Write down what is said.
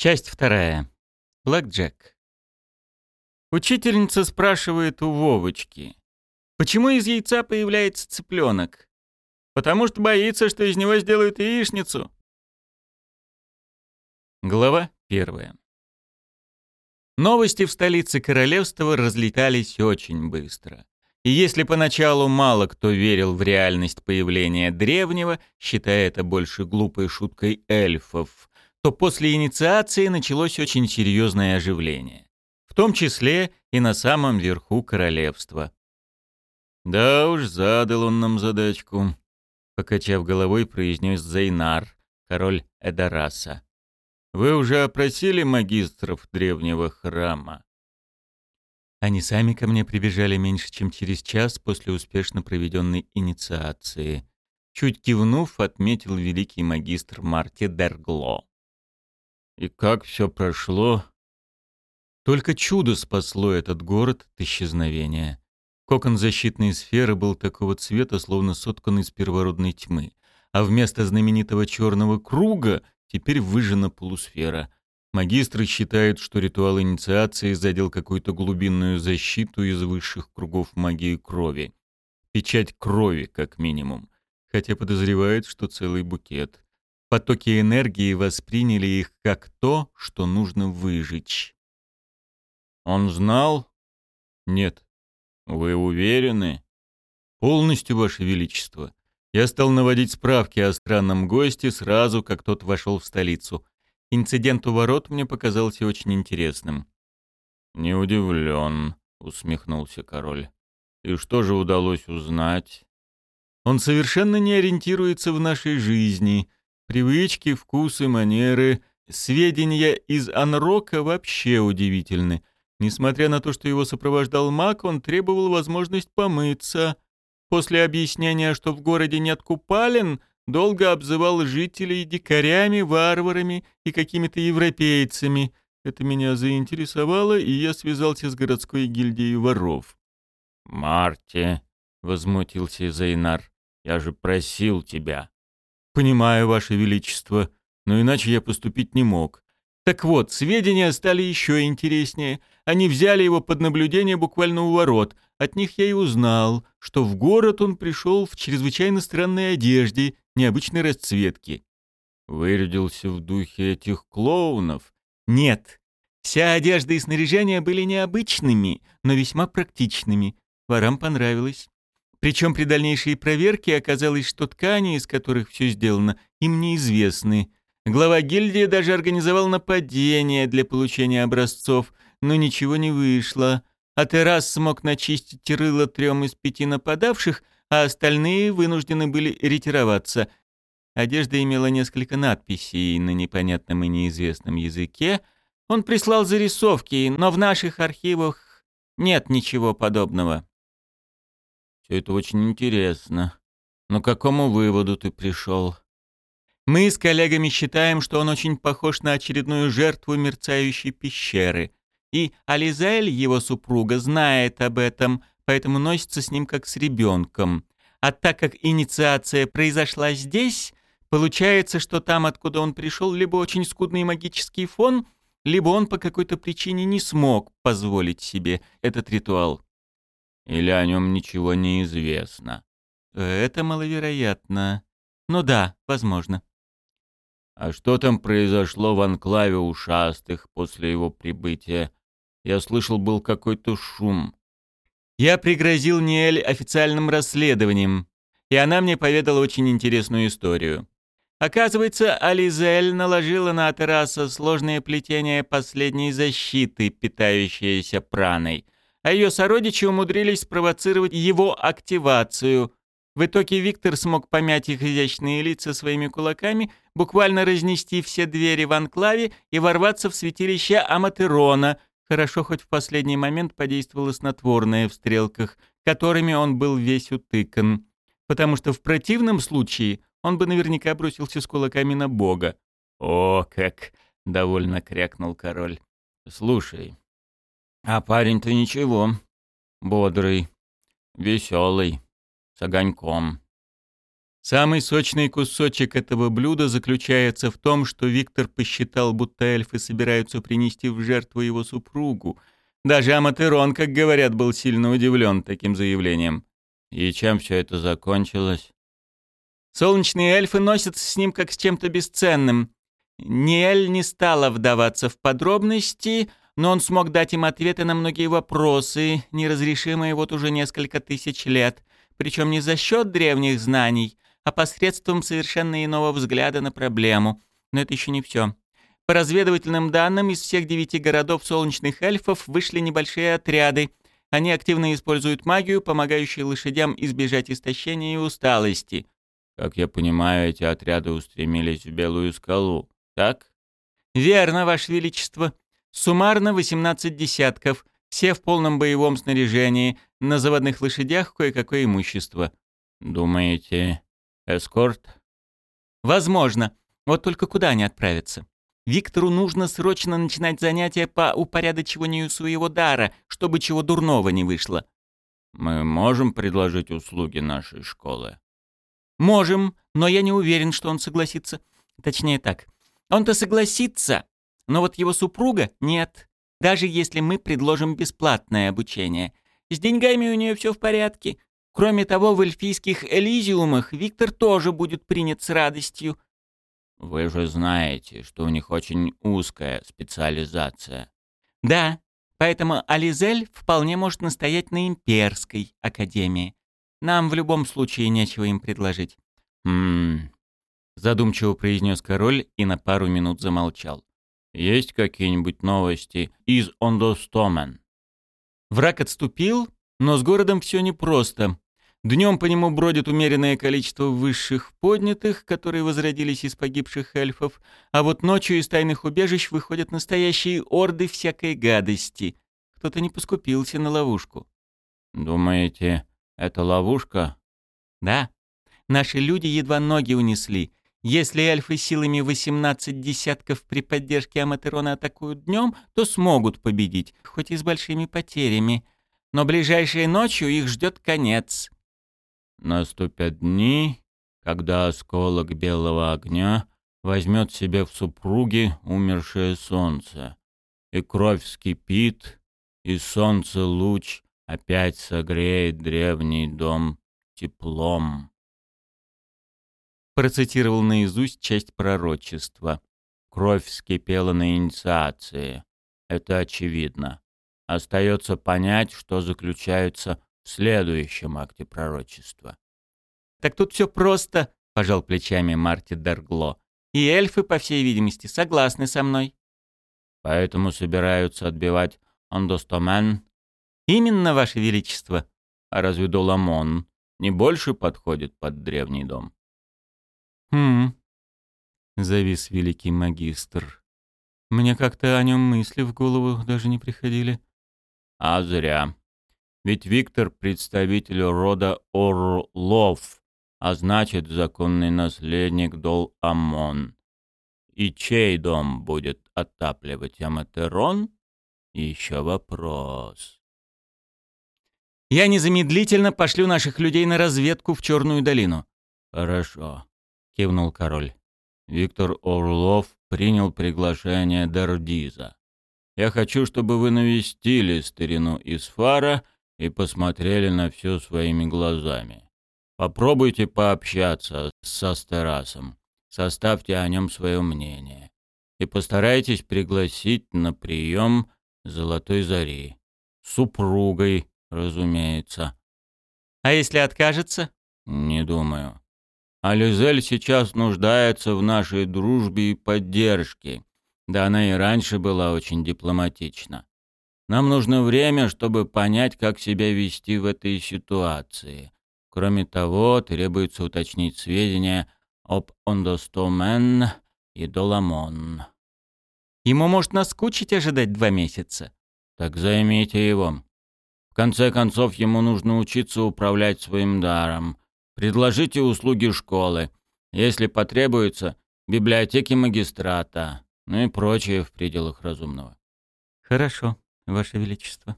Часть вторая. Блэк Джек. Учительница спрашивает у Вовочки, почему из яйца появляется цыпленок? Потому что боится, что из него сделают яичницу. Глава первая. Новости в столице королевства разлетались очень быстро. И если поначалу мало кто верил в реальность появления древнего, считая это больше глупой шуткой эльфов, то после инициации началось очень серьезное оживление. В том числе и на самом верху королевства. «Да уж, задал он нам задачку», — покачав головой, произнес Зейнар, король Эдараса. «Вы уже опросили магистров древнего храма?» Они сами ко мне прибежали меньше, чем через час после успешно проведенной инициации. Чуть кивнув, отметил великий магистр Марти Дергло. И как все прошло? Только чудо спасло этот город от исчезновения. Кокон защитной сферы был такого цвета, словно соткан из первородной тьмы. А вместо знаменитого черного круга теперь выжжена полусфера. Магистры считают, что ритуал инициации задел какую-то глубинную защиту из высших кругов магии крови. Печать крови, как минимум. Хотя подозревают, что целый букет. Потоки энергии восприняли их как то, что нужно выжечь. Он знал? Нет. Вы уверены? Полностью, Ваше Величество. Я стал наводить справки о странном госте сразу, как тот вошел в столицу. Инцидент у ворот мне показался очень интересным. «Не удивлен», — усмехнулся король. «И что же удалось узнать?» «Он совершенно не ориентируется в нашей жизни», Привычки, вкусы, манеры, сведения из Анрока вообще удивительны. Несмотря на то, что его сопровождал маг, он требовал возможность помыться. После объяснения, что в городе нет купалин, долго обзывал жителей дикарями, варварами и какими-то европейцами. Это меня заинтересовало, и я связался с городской гильдией воров. «Марти», — возмутился Зайнар, — «я же просил тебя». «Понимаю, Ваше Величество, но иначе я поступить не мог. Так вот, сведения стали еще интереснее. Они взяли его под наблюдение буквально у ворот. От них я и узнал, что в город он пришел в чрезвычайно странной одежде, необычной расцветки. Вырядился в духе этих клоунов? Нет. Вся одежда и снаряжение были необычными, но весьма практичными. Ворам понравилось. Причем при дальнейшей проверке оказалось, что ткани, из которых все сделано, им неизвестны. Глава гильдии даже организовал нападение для получения образцов, но ничего не вышло. А Террас смог начистить рыло трем из пяти нападавших, а остальные вынуждены были ретироваться. Одежда имела несколько надписей на непонятном и неизвестном языке. Он прислал зарисовки, но в наших архивах нет ничего подобного. Все это очень интересно. Но к какому выводу ты пришел? Мы с коллегами считаем, что он очень похож на очередную жертву мерцающей пещеры. И Ализель, его супруга, знает об этом, поэтому носится с ним как с ребенком. А так как инициация произошла здесь, получается, что там, откуда он пришел, либо очень скудный магический фон, либо он по какой-то причине не смог позволить себе этот ритуал. Или о нем ничего не известно? Это маловероятно. Ну да, возможно. А что там произошло в анклаве ушастых после его прибытия? Я слышал, был какой-то шум. Я пригрозил Ниэль официальным расследованием, и она мне поведала очень интересную историю. Оказывается, Ализель наложила на Атераса сложное плетение последней защиты, питающееся праной — а ее сородичи умудрились спровоцировать его активацию. В итоге Виктор смог помять их изящные лица своими кулаками, буквально разнести все двери в анклаве и ворваться в святилище Аматерона. Хорошо, хоть в последний момент подействовало снотворное в стрелках, которыми он был весь утыкан. Потому что в противном случае он бы наверняка бросился с кулаками на бога. «О, как!» — довольно крякнул король. «Слушай, а парень-то ничего. Бодрый, веселый, с огоньком. Самый сочный кусочек этого блюда заключается в том, что Виктор посчитал, будто эльфы собираются принести в жертву его супругу. Даже Аматерон, как говорят, был сильно удивлен таким заявлением. И чем все это закончилось? Солнечные эльфы носятся с ним как с чем-то бесценным. Ниэль не стала вдаваться в подробности, но он смог дать им ответы на многие вопросы, неразрешимые вот уже несколько тысяч лет, причем не за счет древних знаний, а посредством совершенно иного взгляда на проблему. Но это еще не все. По разведывательным данным, из всех девяти городов солнечных эльфов вышли небольшие отряды. Они активно используют магию, помогающую лошадям избежать истощения и усталости. Как я понимаю, эти отряды устремились в Белую скалу, так? Верно, Ваше Величество. Суммарно 18 десятков, все в полном боевом снаряжении, на заводных лошадях кое-какое имущество. Думаете, эскорт? Возможно. Вот только куда они отправятся? Виктору нужно срочно начинать занятия по упорядочиванию своего дара, чтобы чего дурного не вышло. Мы можем предложить услуги нашей школы? Можем, но я не уверен, что он согласится. Точнее так. Он-то согласится, но вот его супруга нет. Даже если мы предложим бесплатное обучение. С деньгами у нее все в порядке. Кроме того, в эльфийских элизиумах Виктор тоже будет принят с радостью. Вы же знаете, что у них очень узкая специализация. Да, поэтому Ализель вполне может настоять на имперской академии. Нам в любом случае нечего им предложить. Хм. Задумчиво произнес король и на пару минут замолчал. Есть какие-нибудь новости из Ондостомен? Враг отступил, но с городом все непросто. Днем по нему бродит умеренное количество высших поднятых, которые возродились из погибших эльфов, а вот ночью из тайных убежищ выходят настоящие орды всякой гадости. Кто-то не поскупился на ловушку. «Думаете, это ловушка?» «Да. Наши люди едва ноги унесли. Если эльфы силами 18 десятков при поддержке Аматерона атакуют днем, то смогут победить, хоть и с большими потерями. Но ближайшей ночью их ждет конец. Наступят дни, когда осколок белого огня возьмет себе в супруги умершее солнце, и кровь вскипит, и солнце луч опять согреет древний дом теплом процитировал наизусть часть пророчества. Кровь вскипела на инициации. Это очевидно. Остается понять, что заключается в следующем акте пророчества. «Так тут все просто», — пожал плечами Марти Дергло. «И эльфы, по всей видимости, согласны со мной». «Поэтому собираются отбивать Ондостомен?» «Именно, Ваше Величество». «А разве Доламон не больше подходит под древний дом?» «Хм...» — завис великий магистр. «Мне как-то о нем мысли в голову даже не приходили». «А зря. Ведь Виктор — представитель рода Орлов, а значит, законный наследник Дол-Амон. И чей дом будет отапливать Аматерон? Еще вопрос». «Я незамедлительно пошлю наших людей на разведку в Черную долину». «Хорошо кивнул король. Виктор Орлов принял приглашение Дардиза. Я хочу, чтобы вы навестили старину из фара и посмотрели на все своими глазами. Попробуйте пообщаться с Астерасом, составьте о нем свое мнение и постарайтесь пригласить на прием Золотой Зари. Супругой, разумеется. А если откажется? Не думаю. А Лизель сейчас нуждается в нашей дружбе и поддержке. Да она и раньше была очень дипломатична. Нам нужно время, чтобы понять, как себя вести в этой ситуации. Кроме того, требуется уточнить сведения об Ондостомен и Доламон. Ему может наскучить ожидать два месяца. Так займите его. В конце концов, ему нужно учиться управлять своим даром. Предложите услуги школы. Если потребуется, библиотеки магистрата, ну и прочее в пределах разумного. Хорошо, Ваше Величество.